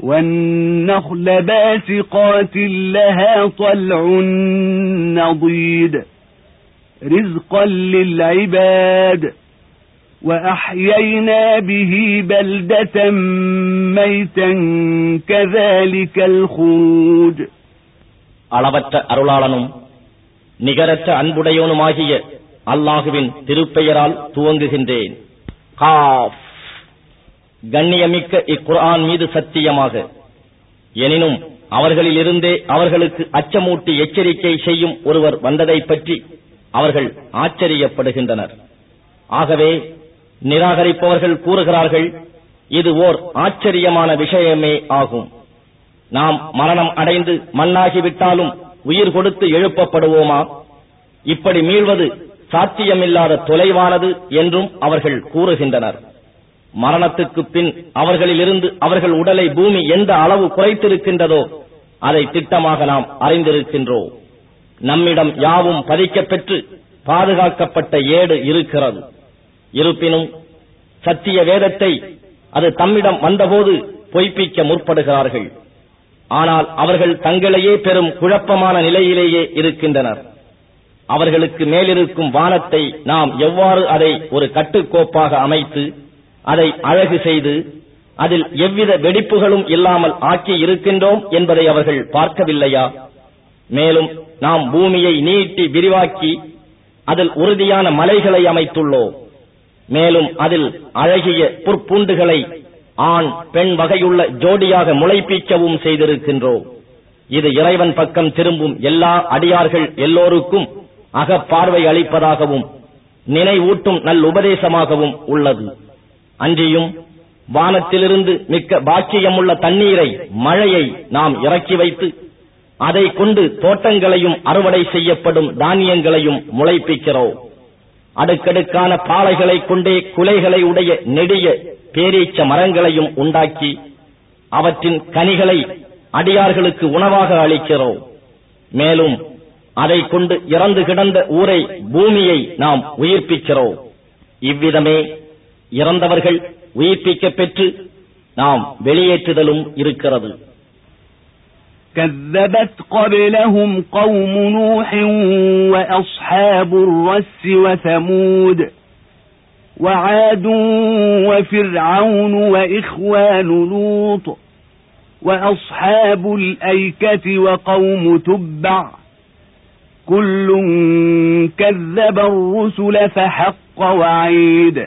والنخل باسقات لها طلع نضيد رزقا للعباد وأحيينا به بلدة ميتا كذلك الخروج அளவற்ற அருளாளனும் நிகரற்ற அன்புடையவனுமாகிய அல்லாஹுவின் திருப்பெயரால் துவங்குகின்றேன் காஃப் கண்ணியமிக்க இக்குரான் மீது சத்தியமாக. எனினும் அவர்களிலிருந்தே அவர்களுக்கு அச்சமூட்டி எச்சரிக்கை செய்யும் ஒருவர் வந்ததைப் பற்றி அவர்கள் ஆச்சரியப்படுகின்றனர். ஆகவே நிராகரிப்பவர்கள் கூறுகிறார்கள் இது ஓர் ஆச்சரியமான விஷயமே ஆகும். நாம் மரணம் அடைந்து மண்ணாகிவிட்டாலும் உயிர் கொடுத்து எழுப்பப்படுவோமா? இப்படி மீள்வது சாத்தியமில்லாத தொலைவானது என்றும் அவர்கள் கூறுகின்றனர். மரணத்துக்கு பின் அவர்களிலிருந்து அவர்கள் உடலை பூமி எந்த அளவு குறைத்திருக்கின்றதோ அதை திட்டமாக நாம் அறிந்திருக்கின்றோம். நம்மிடம் யாவும் பதிக்கப்பெற்று பாதுகாக்கப்பட்ட ஏடு இருக்கிறது. இருப்பினும் சத்திய வேதத்தை அது தம்மிடம் வந்தபோது பொய்ப்பிக்க முற்படுகிறார்கள். ஆனால் அவர்கள் தங்களையே பெரும் குழப்பமான நிலையிலேயே இருக்கின்றனர். அவர்களுக்கு மேலிருக்கும் வானத்தை நாம் எவ்வாறு அதை ஒரு கட்டுக்கோப்பாக அமைத்து அதை அழகு செய்து அதில் எவ்வித வெடிப்புகளும் இல்லாமல் ஆக்கி இருக்கின்றோம் என்பதை அவர்கள் பார்க்கவில்லையா? மேலும் நாம் பூமியை நீட்டி விரிவாக்கி அதில் உறுதியான மலைகளை அமைத்துள்ளோம். மேலும் அதில் அழகிய புற்பூண்டுகளை ஆண் பெண் வகையுள்ள ஜோடியாக முளைப்பீக்கவும் செய்திருக்கின்றோம். இது இறைவன் பக்கம் திரும்பும் எல்லா அடியார்கள் எல்லோருக்கும் அகப்பார்வை அளிப்பதாகவும் நினைவூட்டும் நல்லுபதேசமாகவும் உள்ளது. அன்றியும் வானத்திலிருந்து மிக்க பாக்கியமுள்ள தண்ணீரை மழையை நாம் இறக்கி வைத்து அதை கொண்டு தோட்டங்களையும் அறுவடை செய்யப்படும் தானியங்களையும் முளைப்பிக்கிறோம். அடுக்கடுக்கான பாலைகளை கொண்டே குலைகளை உடைய நெடிய பேரீச்ச மரங்களையும் உண்டாக்கி அவற்றின் கனிகளை அடியார்களுக்கு உணவாக அளிக்கிறோம். மேலும் அதை கொண்டு இறந்து கிடந்த ஊரை பூமியை நாம் உயிர்ப்பிக்கிறோம். இவ்விதமே இறந்தவர்கள் உயிர்ப்பிக்கப் பெற்று நாம் வெளியேற்றுதலும் இருக்கிறது كذبت قبلهم قوم نوح وأصحاب الرس وثمود وعاد وفرعون وإخوان لوط وأصحاب الأيكة وقوم تبع كل كذب الرسل فحق وعيد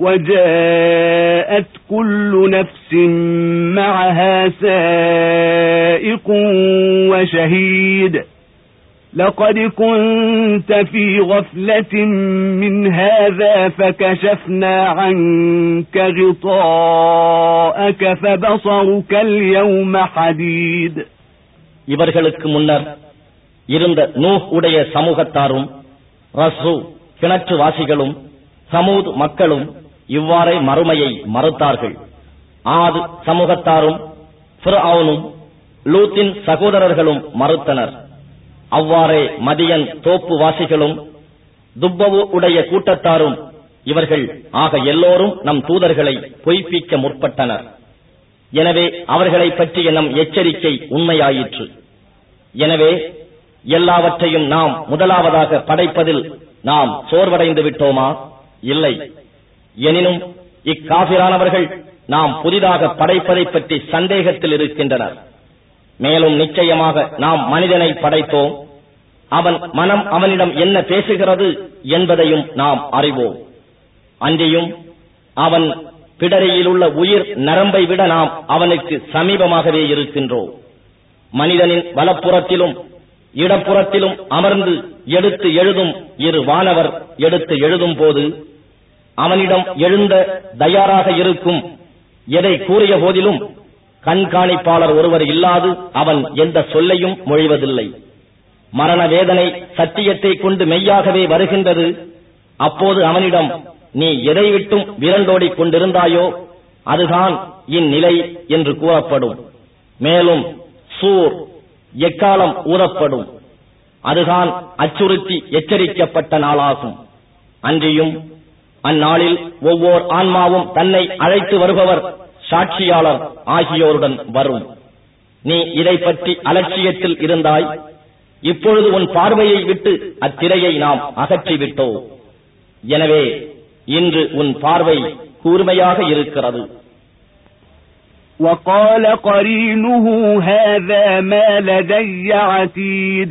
وجاءت كل نفس معها سائق وشهيد لقد كنت في غفلة من هذا فكشفنا عنك غطاءك فبصرك اليوم حديد இவர்களுக்கு முன்னர் இருந்த நூஹ் உடைய சமூகத்தாரும் ரஸ்ரு கிணற்று வாசிகளும் சமூத் மக்களும் இவ்வாறே மறுமையை மறுத்தார்கள். ஆது சமூகத்தாரும் ஃபிர்அவுனும் லூத்தின் சகோதரர்களும் மறுத்தனர். அவ்வாறே மதியன் தோப்பு வாசிகளும் துப்பவு உடைய கூட்டத்தாரும் இவர்கள் ஆக எல்லோரும் நம் தூதர்களை பொய்ப்பிக்க முற்பட்டனர். எனவே அவர்களை பற்றிய நம் எச்சரிக்கை உண்மையாயிற்று. எனவே எல்லாவற்றையும் நாம் முதலாவதாக படைப்பதில் நாம் சோர்வடைந்து விட்டோமா? இல்லை. எனினும் இக்காபிரானவர்கள் நாம் புதிதாக படைப்பதை பற்றி சந்தேகத்தில் இருக்கின்றனர். மேலும் நிச்சயமாக நாம் மனிதனை படைத்தோம். அவன் மனம் அவனிடம் என்ன பேசுகிறது என்பதையும் நாம் அறிவோம். அன்றியும் அவன் பிடரியிலுள்ள உயிர் நரம்பை விட நாம் அவனுக்கு சமீபமாகவே இருக்கின்றோம். மனிதனின் வலப்புறத்திலும் இடப்புறத்திலும் அமர்ந்து எடுத்து எழுதும் இரு வானவர் எடுத்து எழுதும் போது அவனிடம் எழுந்த தயாராக இருக்கும் எதை கூறிய போதிலும் கண்காணிப்பாளர் ஒருவர் இல்லாது அவன் எந்த சொல்லையும் மொழிவதில்லை. மரண வேதனை சத்தியத்தை கொண்டு மெய்யாகவே வருகின்றது. அப்போது அவனிடம் நீ எதை விட்டும் விரண்டோடிக் கொண்டிருந்தாயோ அதுதான் இந்நிலை என்று கூறப்படும். மேலும் சூர் எக்காலம் ஊதப்படும் அதுதான் அச்சுறுத்தி எச்சரிக்கப்பட்ட நாளாகும். அன்றியும் அந்நாளில் ஒவ்வொரு ஆன்மாவும் தன்னை அழைத்து வருபவர் சாட்சியாளர் ஆகியோருடன் வரும் நீ இதை பற்றி அலட்சியத்தில் இருந்தாய் இப்பொழுது உன் பார்வையை விட்டு அத்திரையை நாம் அகற்றிவிட்டோம் எனவே இன்று உன் பார்வை கூர்மையாக இருக்கிறது وقال قرينه هذا ما لدي عتيد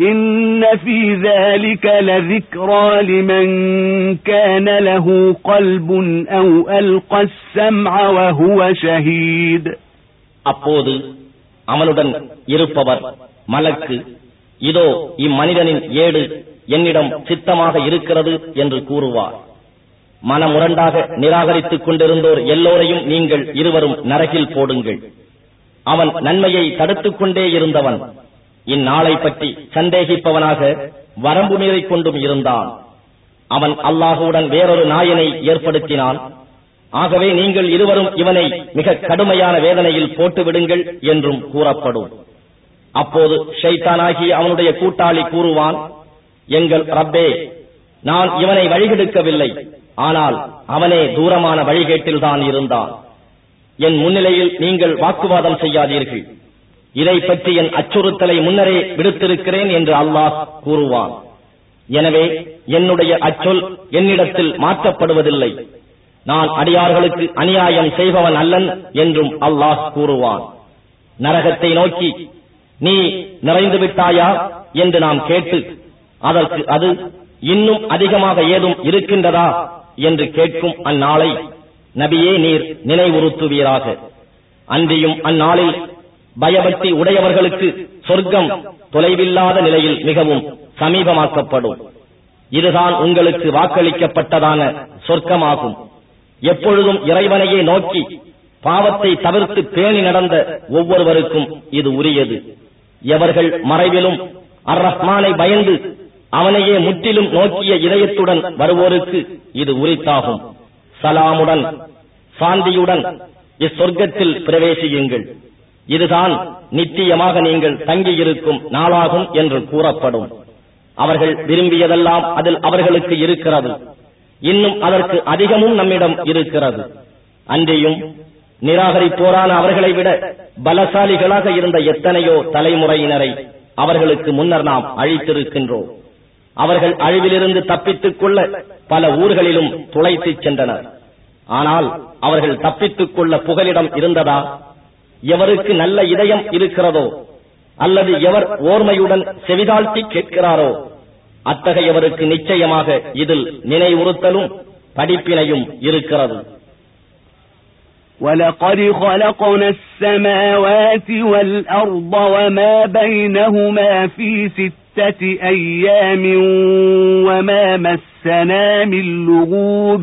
إن في ذلك لذكرى لمن كان له قلب أو ألقى السمع وهو شهيد அப்போது அவனுடன் இருப்பவர் மலக்கு இதோ இம்மனிதனின் ஏடு என்னிடம் சித்தமாக இருக்கிறது என்று கூறுவார் மனமுரண்டாக நிராகரித்துக் கொண்டிருந்தோர் எல்லோரையும் நீங்கள் இருவரும் நரகில் போடுங்கள் அவன் நன்மையை தடுத்துக் கொண்டே இருந்தவன் இந்நாளை பற்றி சந்தேகிப்பவனாக வரம்பு மீறிக் கொண்டும் இருந்தான். அவன் அல்லாஹுடன் வேறொரு நாயனை ஏற்படுத்தினான். ஆகவே நீங்கள் இருவரும் இவனை மிக கடுமையான வேதனையில் போட்டு விடுங்கள் என்றும் கூறப்படும். அப்போது ஷைத்தானாகி அவனுடைய கூட்டாளி கூறுவான் எங்கள் ரப்பே நான் இவனை வழிகெடுக்கவில்லை. ஆனால் அவனே தூரமான வழிகேட்டில்தான் இருந்தான். என் முன்னிலையில் நீங்கள் வாக்குவாதம் செய்யாதீர்கள். இதை பற்றி என் அச்சுறுத்தலை முன்னரே விடுத்திருக்கிறேன் என்று அல்லாஹ் கூறுவான். எனவே என்னுடைய அச்சொல் என்னிடத்தில் மாற்றப்படுவதில்லை. நான் அடியார்களுக்கு அநியாயம் செய்பவன் அல்லன் என்றும் அல்லாஹ் கூறுவான். நரகத்தை நோக்கி நீ நிறைந்து விட்டாயா? என்று நாம் கேட்டு அதற்கு அது இன்னும் அதிகமாக ஏதும் இருக்கின்றதா? என்று கேட்கும் அந்நாளை நபியே நீர் நினைவுறுத்துவீராக. அன்றியும் அந்நாளில் பயபக்தி உடையவர்களுக்கு சொர்க்கம் தொலைவில்லாத நிலையில் மிகவும் சமீபமாக்கப்படும். இதுதான் உங்களுக்கு வாக்களிக்கப்பட்டதான சொர்க்கமாகும். எப்பொழுதும் இறைவனையே நோக்கி பாவத்தை தவிர்த்து பேணி நடந்த ஒவ்வொருவருக்கும் இது உரியது. எவர்கள் மறைவிலும் அர் ரஹ்மானை பயந்து அவனையே முற்றிலும் நோக்கிய இதயத்துடன் வருவோருக்கு இது உரித்தாகும். சலாமுடன் சாந்தியுடன் இச்சொர்க்கத்தில் பிரவேசியுங்கள். இதுதான் நித்தியமாக நீங்கள் தங்கியிருக்கும் நாளாகும் என்று கூறப்படும். அவர்கள் விரும்பியதெல்லாம் அதில் அவர்களுக்கு இருக்கிறது. இன்னும் அதற்கு அதிகமும் நம்மிடம் இருக்கிறது. அன்றையும் நிராகரிப்போரான அவர்களை விட பலசாலிகளாக இருந்த எத்தனையோ தலைமுறையினரை அவர்களுக்கு முன்னர் நாம் அழித்திருக்கின்றோம். அவர்கள் அழிவிலிருந்து தப்பித்துக் கொள்ள பல ஊர்களிலும் துளைத்துச் சென்றனர். ஆனால் அவர்கள் தப்பித்துக் கொள்ள புகலிடம் இருந்ததா? எவருக்கு நல்ல இதயம் இருக்கிறதோ அல்லது எவர் ஓர்மையுடன் செவிதாழ்த்தி கேட்கிறாரோ அத்தகையவருக்கு நிச்சயமாக இதில் நினைவுறுத்தலும் படிப்பினையும் இருக்கிறது ولقد خلقنا السماوات والأرض وما بينهما في ستة أيام وما مسنا من لغوب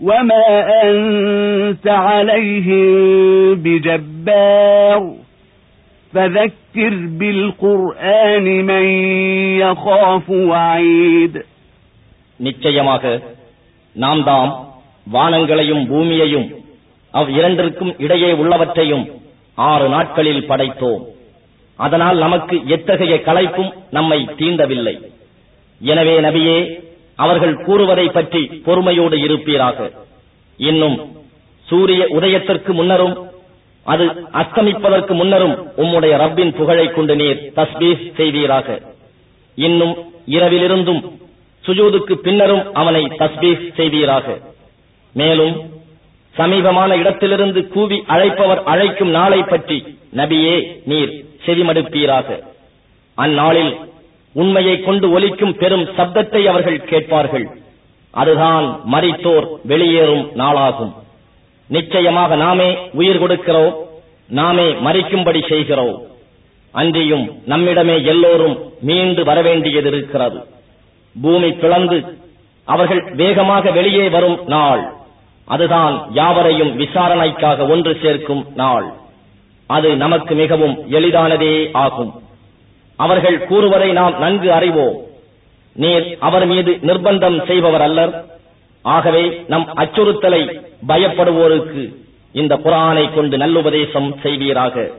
وما أنت عليهم بجبار فذكر بالقرآن من يخاف وعيد நிச்சயமாக நாம் தாம் வானங்களையும் பூமியையும் அவ் இரண்டிற்கும் இடையே உள்ளவற்றையும் ஆறு நாட்களில் படைத்தோம் அதனால் நமக்கு எத்தகைய களைப்பும் நம்மை தீண்டவில்லை எனவே நபியே அவர்கள் கூறுவதை பற்றி பொறுமையோடு இருப்பீராக. இன்னும் சூரிய உதயத்திற்கு முன்னரும் அது அஸ்தமிப்பதற்கு முன்னரும் உம்முடைய ரப்பின் புகழைக் கொண்டு நீர் தஸ்பீஸ் செய்வீராக. இன்னும் இரவிலிருந்தும் சுஜூதுக்கு பின்னரும் அவனை தஸ்பீஸ் செய்வீராக. மேலும் சமீபமான இடத்திலிருந்து கூவி அழைப்பவர் அழைக்கும் நாளை பற்றி நபியே நீர் செவிமடுப்பீராக. அந்நாளில் உண்மையை கொண்டு ஒலிக்கும் பெரும் சப்தத்தை அவர்கள் கேட்பார்கள். அதுதான் மறித்தோர் வெளியேறும் நாளாகும். நிச்சயமாக நாமே உயிர் கொடுக்கிறோம். நாமே மறிக்கும்படி செய்கிறோம். அன்றியும் நம்மிடமே எல்லோரும் மீண்டு வரவேண்டியது இருக்கிறது. பூமி பிளந்து அவர்கள் வேகமாக வெளியே வரும் நாள். அதுதான் யாவரையும் விசாரணைக்காக ஒன்று சேர்க்கும் நாள். அது நமக்கு மிகவும் எளிதானதே ஆகும். அவர்கள் கூறுவதை நாம் நன்கு அறிவோம். நீர் அவர் மீது நிர்பந்தம் செய்பவர் அல்லர். ஆகவே நம் அச்சுறுத்தலை பயப்படுவோருக்கு இந்த குரானை கொண்டு நல்லுபதேசம் செய்வீராக.